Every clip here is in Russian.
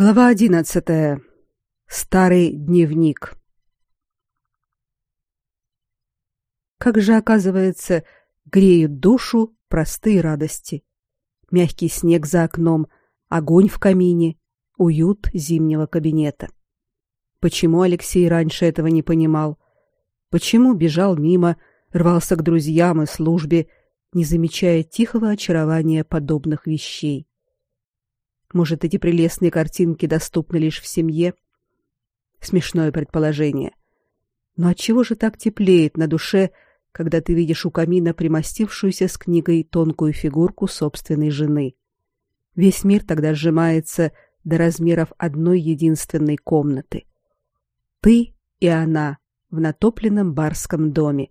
Глава одиннадцатая. Старый дневник. Как же, оказывается, греют душу простые радости. Мягкий снег за окном, огонь в камине, уют зимнего кабинета. Почему Алексей раньше этого не понимал? Почему бежал мимо, рвался к друзьям и службе, не замечая тихого очарования подобных вещей? Может, эти прелестные картинки доступны лишь в семье? Смешное предположение. Но от чего же так теплеет на душе, когда ты видишь у камина примостившуюся с книгой тонкую фигурку собственной жены? Весь мир тогда сжимается до размеров одной единственной комнаты. Ты и она в натопленном барском доме,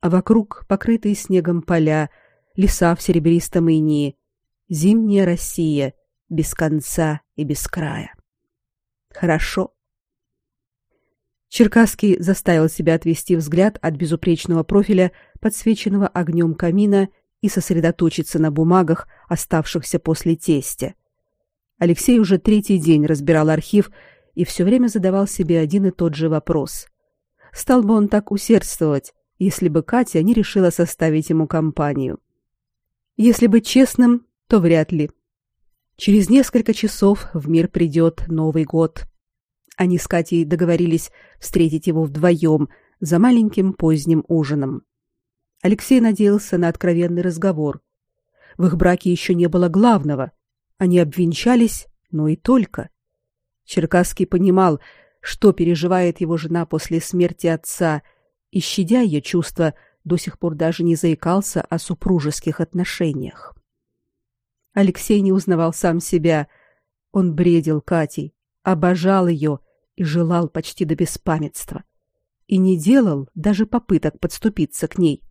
а вокруг покрытые снегом поля, леса в серебристом инии, зимняя Россия — без конца и без края. Хорошо. Черкасский заставил себя отвести взгляд от безупречного профиля, подсвеченного огнем камина, и сосредоточиться на бумагах, оставшихся после тестя. Алексей уже третий день разбирал архив и все время задавал себе один и тот же вопрос. Стал бы он так усердствовать, если бы Катя не решила составить ему компанию? Если быть честным, то вряд ли. Через несколько часов в мир придет Новый год. Они с Катей договорились встретить его вдвоем за маленьким поздним ужином. Алексей надеялся на откровенный разговор. В их браке еще не было главного. Они обвенчались, но и только. Черкасский понимал, что переживает его жена после смерти отца, и, щадя ее чувства, до сих пор даже не заикался о супружеских отношениях. Алексей не узнавал сам себя. Он бредил Катей, обожал ее и желал почти до беспамятства. И не делал даже попыток подступиться к ней.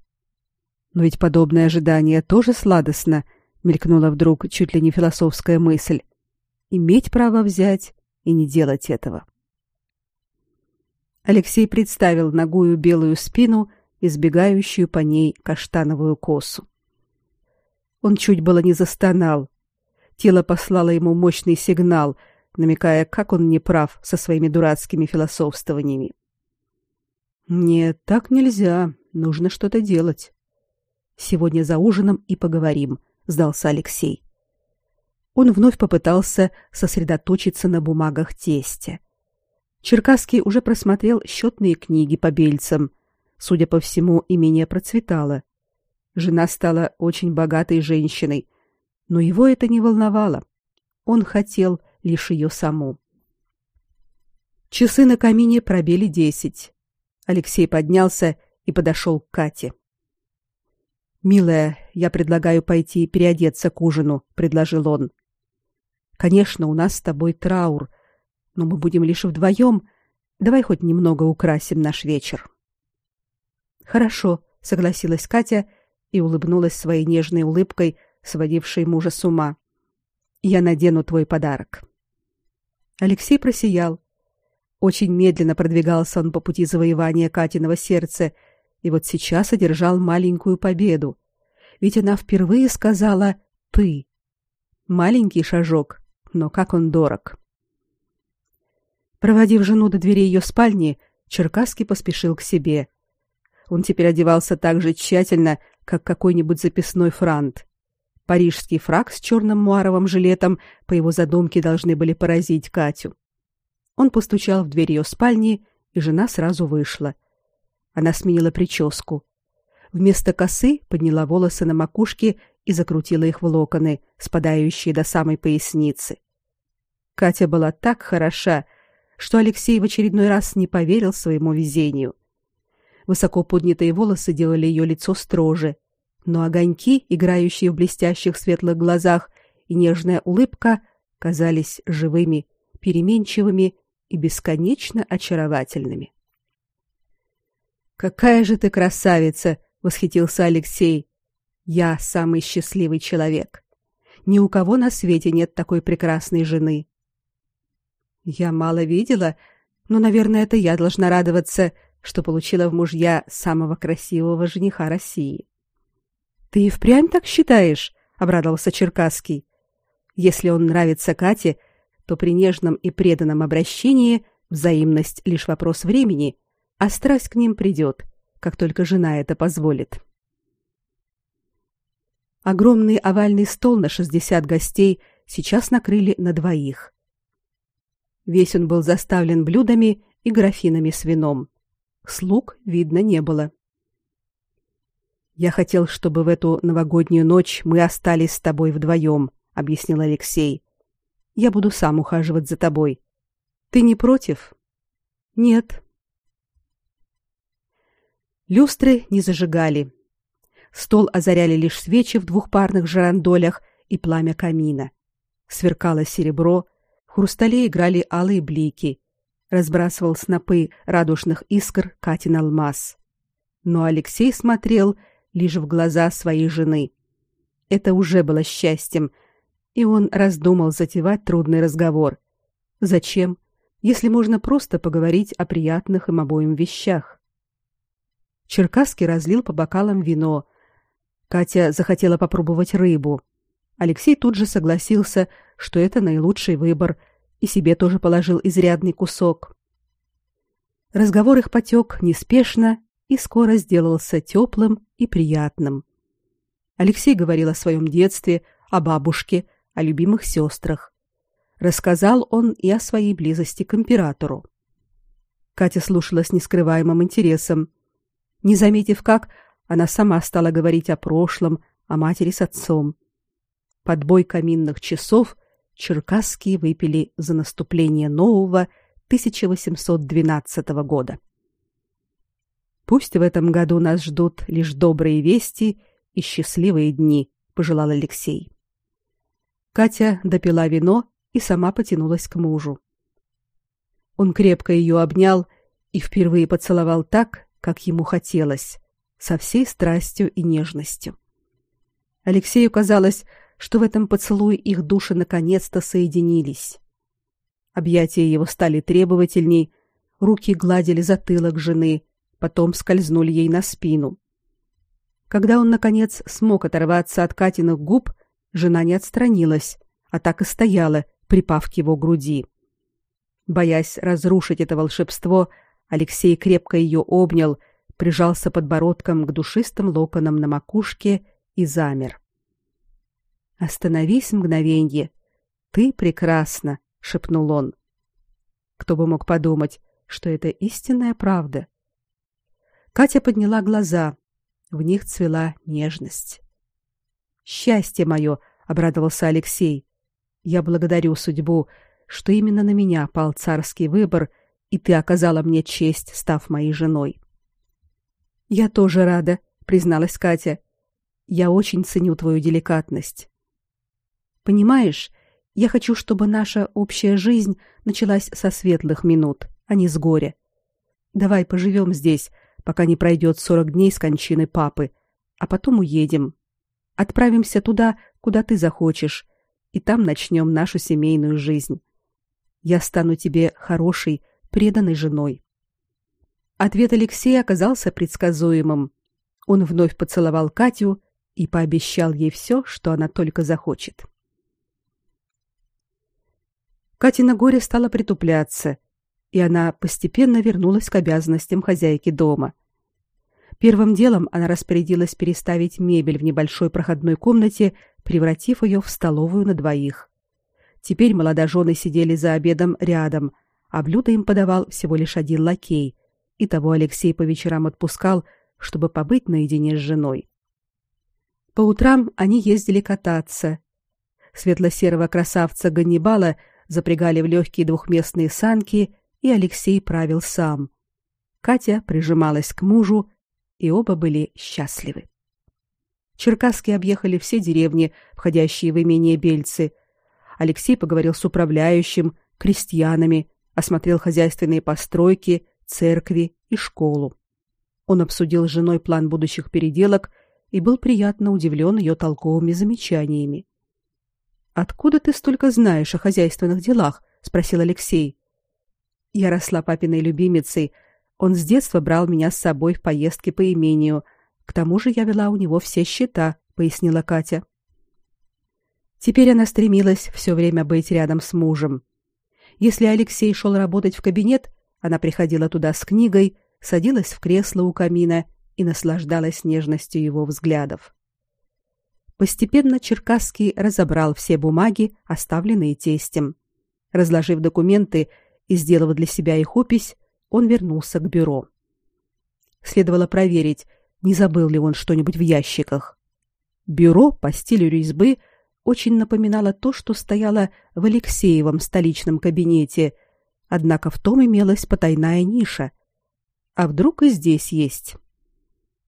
Но ведь подобное ожидание тоже сладостно, мелькнула вдруг чуть ли не философская мысль. Иметь право взять и не делать этого. Алексей представил нагую белую спину, избегающую по ней каштановую косу. Он чуть было не застонал. Тело послало ему мощный сигнал, намекая, как он не прав со своими дурацкими философствованиями. Нет, так нельзя. Нужно что-то делать. Сегодня за ужином и поговорим, сдался Алексей. Он вновь попытался сосредоточиться на бумагах тестя. Черкасский уже просмотрел счетные книги по бельцам. Судя по всему, имение процветало. Жена стала очень богатой женщиной, но его это не волновало. Он хотел лишь ее саму. Часы на камине пробили десять. Алексей поднялся и подошел к Кате. Милая, я предлагаю пойти переодеться к ужину, предложил он. Конечно, у нас с тобой траур, но мы будем лишь вдвоем. Давай хоть немного украсим наш вечер. Хорошо, согласилась Катя и улыбнулась своей нежной улыбкой, сводившей мужа с ума. Я надену твой подарок. Алексей просиял. Очень медленно продвигался он по пути завоевания Катиного сердца, и вот сейчас одержал маленькую победу. Ведь она впервые сказала ты. Маленький шажок, но как он дорог. Проводив жену до двери ее спальни, Черкасский поспешил к себе. Он теперь одевался так же тщательно, как какой-нибудь записной франт. Парижский фрак с черным муаровым жилетом по его задумке должны были поразить Катю. Он постучал в дверь ее спальни, и жена сразу вышла. Она сменила прическу. Вместо косы подняла волосы на макушке и закрутила их в локоны, спадающие до самой поясницы. Катя была так хороша, что Алексей в очередной раз не поверил своему везению. Высоко поднятые волосы делали ее лицо строже, но огоньки, играющие в блестящих светлых глазах, и нежная улыбка казались живыми, переменчивыми и бесконечно очаровательными. Какая же ты красавица, восхитился Алексей. Я самый счастливый человек. Ни у кого на свете нет такой прекрасной жены. Я мало видела, но, наверное, это я должна радоваться, что получила в мужья самого красивого жениха России. Ты и впрямь так считаешь? обрадовался Черкасский. Если он нравится Кате, то при нежном и преданном обращении взаимность лишь вопрос времени, а страсть к ним придет, как только жена это позволит. Огромный овальный стол на 60 гостей сейчас накрыли на двоих. Весь он был заставлен блюдами и графинами с вином. Слуг видно не было. Я хотел, чтобы в эту новогоднюю ночь мы остались с тобой вдвоем, объяснил Алексей. Я буду сам ухаживать за тобой. Ты не против? Нет. Люстры не зажигали. Стол озаряли лишь свечи в двухпарных жерандолях и пламя камина. Сверкало серебро, в хрустале играли алые блики. Разбрасывал снопы радужных искр Катин алмаз. Но Алексей смотрел лишь в глаза своей жены. Это уже было счастьем, и он раздумал затевать трудный разговор. Зачем, если можно просто поговорить о приятных им обоим вещах? Черкасский разлил по бокалам вино. Катя захотела попробовать рыбу. Алексей тут же согласился, что это наилучший выбор, и себе тоже положил изрядный кусок. Разговор их потек неспешно и скоро сделался теплым и приятным. Алексей говорил о своем детстве, о бабушке, о любимых сестрах. Рассказал он и о своей близости к императору. Катя слушала с нескрываемым интересом. Не заметив как, она сама стала говорить о прошлом, о матери с отцом. Под бой каминных часов черкасские выпили за наступление нового 1812 года. Пусть в этом году нас ждут лишь добрые вести и счастливые дни, пожелал Алексей. Катя допила вино и сама потянулась к мужу. Он крепко ее обнял и впервые поцеловал так, как ему хотелось, со всей страстью и нежностью. Алексею казалось, что в этом поцелуе их души наконец-то соединились. Объятия его стали требовательней, руки гладили затылок жены, потом скользнули ей на спину. Когда он наконец смог оторваться от Катиных губ, жена не отстранилась, а так и стояла, припав к его груди. Боясь разрушить это волшебство, Алексей крепко ее обнял, прижался подбородком к душистым локонам на макушке и замер. Остановись мгновенье. Ты прекрасна, шепнул он. Кто бы мог подумать, что это истинная правда. Катя подняла глаза. В них цвела нежность. Счастье мое, обрадовался Алексей. Я благодарю судьбу, что именно на меня пал царский выбор, и ты оказала мне честь, став моей женой. Я тоже рада, призналась Катя. Я очень ценю твою деликатность. Понимаешь, я хочу, чтобы наша общая жизнь началась со светлых минут, а не с горя. Давай поживем здесь, пока не пройдет сорок дней с кончины папы, а потом уедем. Отправимся туда, куда ты захочешь, и там начнем нашу семейную жизнь. Я стану тебе хорошей, преданной женой. Ответ Алексея оказался предсказуемым. Он вновь поцеловал Катю и пообещал ей все, что она только захочет. Катина горе стало притупляться, и она постепенно вернулась к обязанностям хозяйки дома. Первым делом она распорядилась переставить мебель в небольшой проходной комнате, превратив ее в столовую на двоих. Теперь молодожены сидели за обедом рядом, а блюда им подавал всего лишь один лакей, и того Алексей по вечерам отпускал, чтобы побыть наедине с женой. По утрам они ездили кататься. Светло-серого красавца Ганнибала запрягали в легкие двухместные санки и Алексей правил сам. Катя прижималась к мужу, и оба были счастливы. Черкасски объехали все деревни, входящие в имение Бельцы. Алексей поговорил с управляющим, крестьянами, осмотрел хозяйственные постройки, церкви и школу. Он обсудил с женой план будущих переделок и был приятно удивлен ее толковыми замечаниями. Откуда ты столько знаешь о хозяйственных делах? спросил Алексей. Я росла папиной любимицей. Он с детства брал меня с собой в поездки по имению. К тому же я вела у него все счета, пояснила Катя. Теперь она стремилась все время быть рядом с мужем, Если Алексей шел работать в кабинет, она приходила туда с книгой, садилась в кресло у камина и наслаждалась нежностью его взглядов. Постепенно Черкасский разобрал все бумаги, оставленные тестем. Разложив документы и сделав для себя их опись, он вернулся к бюро. Следовало проверить, не забыл ли он что-нибудь в ящиках. Бюро по стилю резьбы очень напоминало то, что стояло в Алексеевом столичном кабинете, однако в том имелась потайная ниша. А вдруг и здесь есть?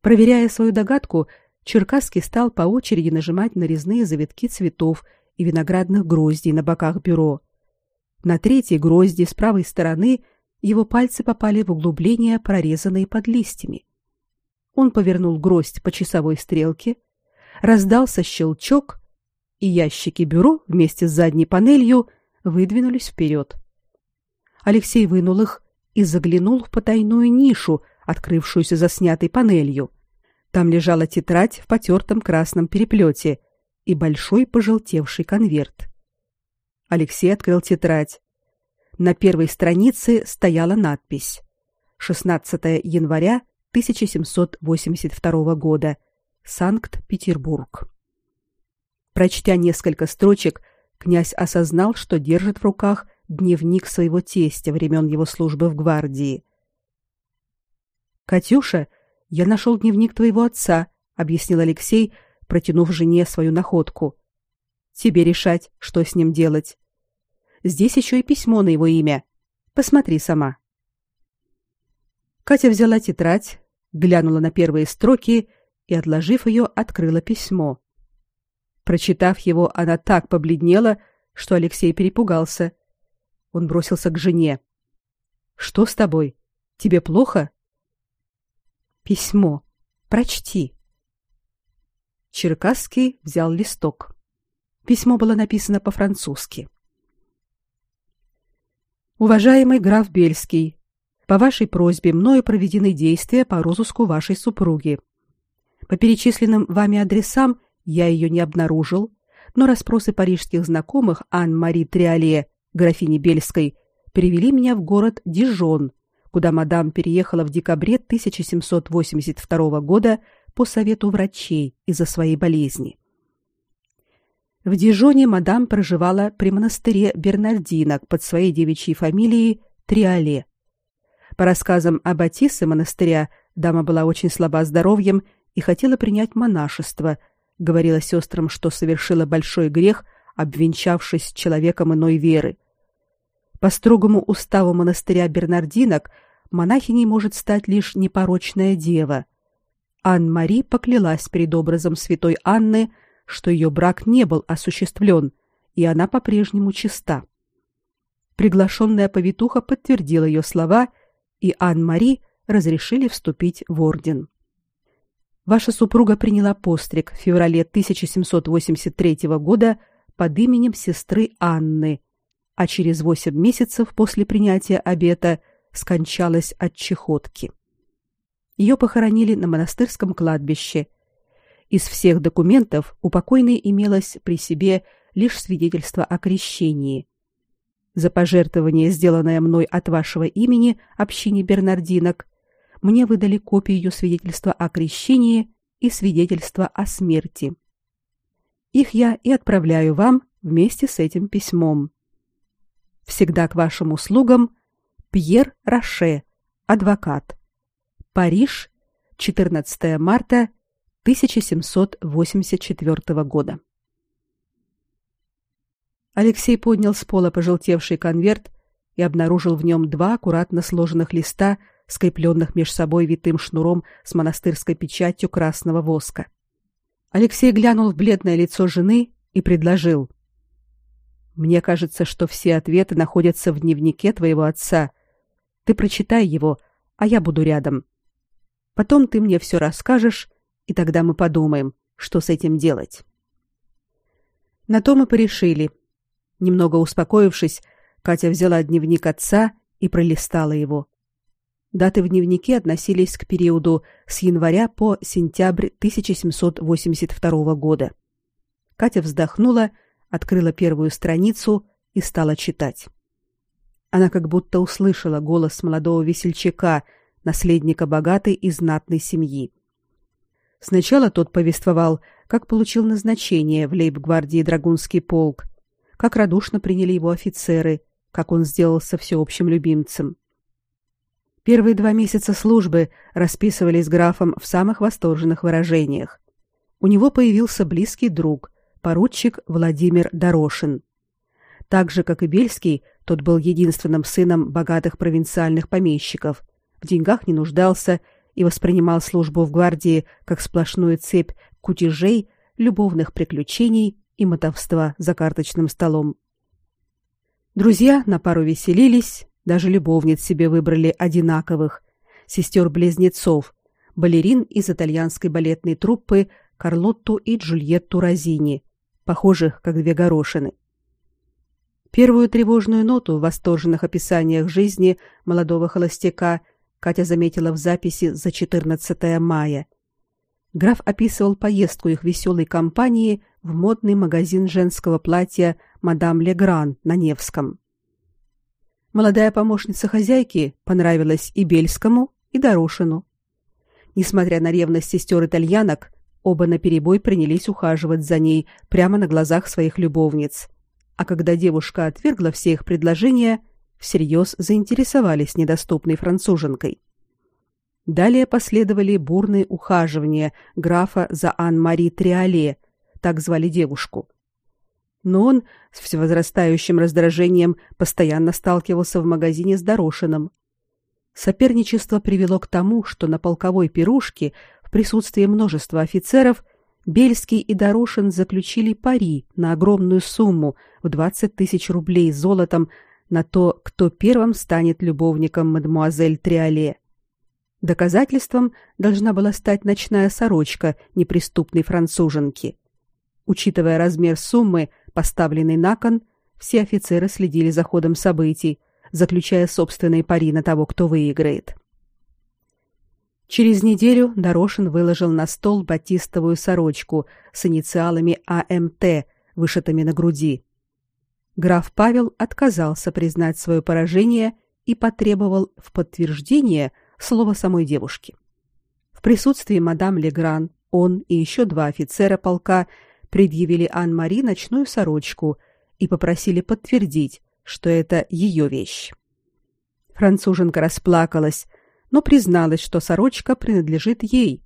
Проверяя свою догадку, Черкасский стал по очереди нажимать на резные завитки цветов и виноградных гроздей на боках бюро. На третьей грозди с правой стороны его пальцы попали в углубления, прорезанные под листьями. Он повернул гроздь по часовой стрелке, раздался щелчок, и ящики бюро вместе с задней панелью выдвинулись вперед. Алексей вынул их и заглянул в потайную нишу, открывшуюся за снятой панелью. Там лежала тетрадь в потертом красном переплете и большой пожелтевший конверт. Алексей открыл тетрадь. На первой странице стояла надпись: 16 января 1782 года. Санкт-Петербург. Прочтя несколько строчек, князь осознал, что держит в руках дневник своего тестя времен его службы в гвардии. Катюша я нашел дневник твоего отца, объяснил Алексей, протянув жене свою находку. Тебе решать, что с ним делать. Здесь еще и письмо на его имя. Посмотри сама. Катя взяла тетрадь, глянула на первые строки и, отложив ее, открыла письмо. Прочитав его, она так побледнела, что Алексей перепугался. Он бросился к жене. Что с тобой? Тебе плохо? Письмо. Прочти. Черкасский взял листок. Письмо было написано по-французски. Уважаемый граф Бельский, по вашей просьбе мною проведены действия по розыску вашей супруги. По перечисленным вами адресам я ее не обнаружил, но расспросы парижских знакомых Ан-Мари Триале, графини Бельской, перевели меня в город Дижон, куда мадам переехала в декабре 1782 года по совету врачей из-за своей болезни. В Дижоне мадам проживала при монастыре Бернардинок под своей девичьей фамилией Триале. По рассказам аббатисы монастыря, дама была очень слаба здоровьем и хотела принять монашество, говорила сестрам, что совершила большой грех, обвенчавшись с человеком иной веры. По строгому уставу монастыря Бернардинок монахиней может стать лишь непорочная дева. Ан-Мари поклялась перед образом святой Анны, что ее брак не был осуществлен, и она по-прежнему чиста. Приглашенная повитуха подтвердила ее слова, и Ан-Мари разрешили вступить в орден. Ваша супруга приняла постриг в феврале 1783 года под именем сестры Анны, а через восемь месяцев после принятия обета – скончалась от чехотки. Ее похоронили на монастырском кладбище. Из всех документов у покойной имелось при себе лишь свидетельство о крещении. За пожертвование, сделанное мной от вашего имени общине Бернардинок, мне выдали копию свидетельства о крещении и свидетельства о смерти. Их я и отправляю вам вместе с этим письмом. Всегда к вашим услугам Пьер Роше, адвокат. Париж, 14 марта 1784 года. Алексей поднял с пола пожелтевший конверт и обнаружил в нем два аккуратно сложенных листа, скрепленных меж собой витым шнуром с монастырской печатью красного воска. Алексей глянул в бледное лицо жены и предложил: "Мне кажется, что все ответы находятся в дневнике твоего отца, ты прочитай его, а я буду рядом. Потом ты мне все расскажешь, и тогда мы подумаем, что с этим делать. На то мы порешили. Немного успокоившись, Катя взяла дневник отца и пролистала его. Даты в дневнике относились к периоду с января по сентябрь 1782 года. Катя вздохнула, открыла первую страницу и стала читать. Она как будто услышала голос молодого весельчака, наследника богатой и знатной семьи. Сначала тот повествовал, как получил назначение в лейб-гвардии Драгунский полк, как радушно приняли его офицеры, как он сделался всеобщим любимцем. Первые два месяца службы расписывались графом в самых восторженных выражениях. У него появился близкий друг, поручик Владимир Дорошин. Так же, как и Бельский, тот был единственным сыном богатых провинциальных помещиков, в деньгах не нуждался и воспринимал службу в гвардии как сплошную цепь кутежей, любовных приключений и мотовства за карточным столом. Друзья на пару веселились, даже любовниц себе выбрали одинаковых, сестер-близнецов, балерин из итальянской балетной труппы Карлотту и Джульетту Розини, похожих как две горошины. Первую тревожную ноту в восторженных описаниях жизни молодого холостяка Катя заметила в записи за 14 мая. Граф описывал поездку их веселой компании в модный магазин женского платья «Мадам Легран» на Невском. Молодая помощница хозяйки понравилась и Бельскому, и Дорошину. Несмотря на ревность сестер-итальянок, оба наперебой принялись ухаживать за ней прямо на глазах своих любовниц. А когда девушка отвергла все их предложения, всерьез заинтересовались недоступной француженкой. Далее последовали бурные ухаживания графа за Ан-Мари Триоле, так звали девушку. Но он с всевозрастающим раздражением постоянно сталкивался в магазине с Дорошиным. Соперничество привело к тому, что на полковой пирушке в присутствии множества офицеров Бельский и Дорошин заключили пари на огромную сумму в 20 тысяч рублей золотом на то, кто первым станет любовником мадемуазель Триоле. Доказательством должна была стать ночная сорочка неприступной француженки. Учитывая размер суммы, поставленной на кон, все офицеры следили за ходом событий, заключая собственные пари на того, кто выиграет. Через неделю Дорошин выложил на стол батистовую сорочку с инициалами АМТ, вышитыми на груди. Граф Павел отказался признать свое поражение и потребовал в подтверждение слово самой девушки. В присутствии мадам Легран он и еще два офицера полка предъявили Ан-Мари ночную сорочку и попросили подтвердить, что это ее вещь. Француженка расплакалась, но призналась, что сорочка принадлежит ей.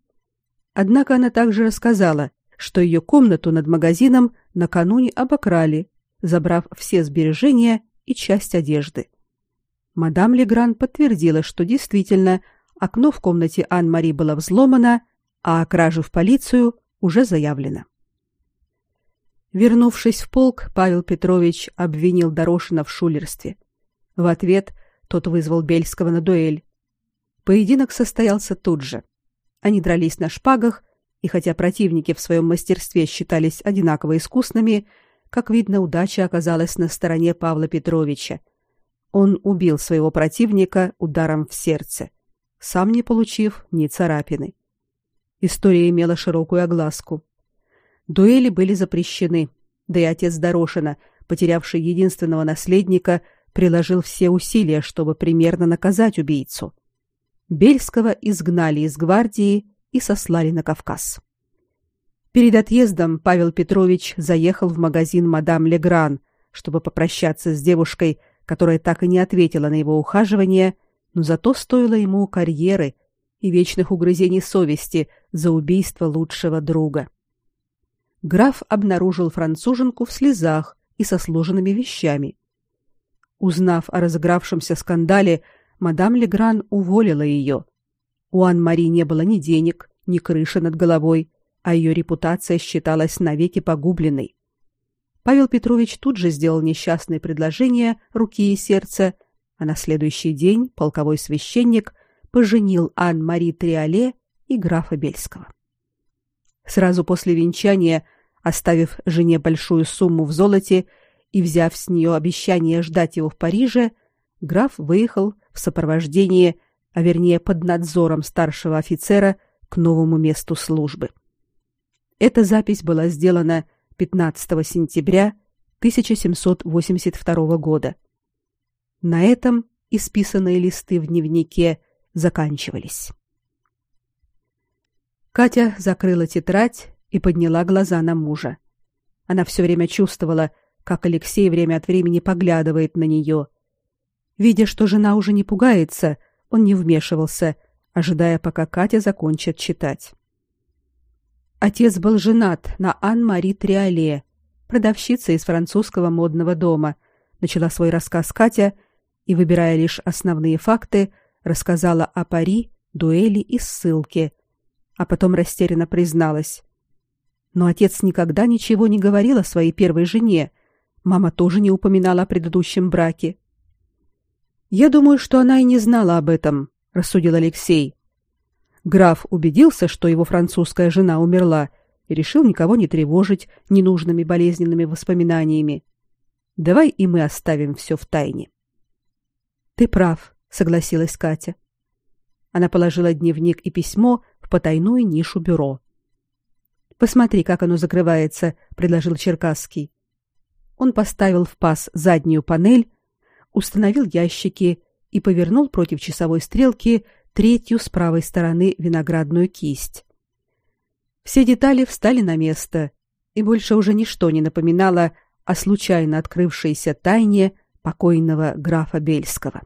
Однако она также рассказала, что ее комнату над магазином накануне обокрали, забрав все сбережения и часть одежды. Мадам Легран подтвердила, что действительно окно в комнате Ан-Мари было взломано, а о краже в полицию уже заявлено. Вернувшись в полк, Павел Петрович обвинил Дорошина в шулерстве. В ответ тот вызвал Бельского на дуэль. Поединок состоялся тут же. Они дрались на шпагах, и хотя противники в своем мастерстве считались одинаково искусными, как видно, удача оказалась на стороне Павла Петровича. Он убил своего противника ударом в сердце, сам не получив ни царапины. История имела широкую огласку. Дуэли были запрещены, да и отец Дорошина, потерявший единственного наследника, приложил все усилия, чтобы примерно наказать убийцу. Бельского изгнали из гвардии и сослали на Кавказ. Перед отъездом Павел Петрович заехал в магазин мадам Легран, чтобы попрощаться с девушкой, которая так и не ответила на его ухаживание, но зато стоило ему карьеры и вечных угрызений совести за убийство лучшего друга. Граф обнаружил француженку в слезах и со сложенными вещами. Узнав о разыгравшемся скандале, мадам Легран уволила ее. У Ан-Мари не было ни денег, ни крыши над головой, а ее репутация считалась навеки погубленной. Павел Петрович тут же сделал несчастное предложение руки и сердца, а на следующий день полковой священник поженил Ан-Мари Триоле и графа Бельского. Сразу после венчания, оставив жене большую сумму в золоте и взяв с нее обещание ждать его в Париже, граф выехал в сопровождении, а вернее под надзором старшего офицера к новому месту службы. Эта запись была сделана 15 сентября 1782 года. На этом исписанные листы в дневнике заканчивались. Катя закрыла тетрадь и подняла глаза на мужа. Она все время чувствовала, как Алексей время от времени поглядывает на нее. Видя, что жена уже не пугается, он не вмешивался, ожидая, пока Катя закончит читать. Отец был женат на Ан-Мари Триоле, продавщице из французского модного дома, начала свой рассказ Катя и, выбирая лишь основные факты, рассказала о пари, дуэли и ссылке, а потом растерянно призналась. Но отец никогда ничего не говорил о своей первой жене. Мама тоже не упоминала о предыдущем браке. Я думаю, что она и не знала об этом, рассудил Алексей. Граф убедился, что его французская жена умерла, и решил никого не тревожить ненужными болезненными воспоминаниями. Давай и мы оставим все в тайне. Ты прав, согласилась Катя. Она положила дневник и письмо в потайную нишу бюро. Посмотри, как оно закрывается, предложил Черкасский. Он поставил в паз заднюю панель, установил ящики и повернул против часовой стрелки третью с правой стороны виноградную кисть. Все детали встали на место, и больше уже ничто не напоминало о случайно открывшейся тайне покойного графа Бельского.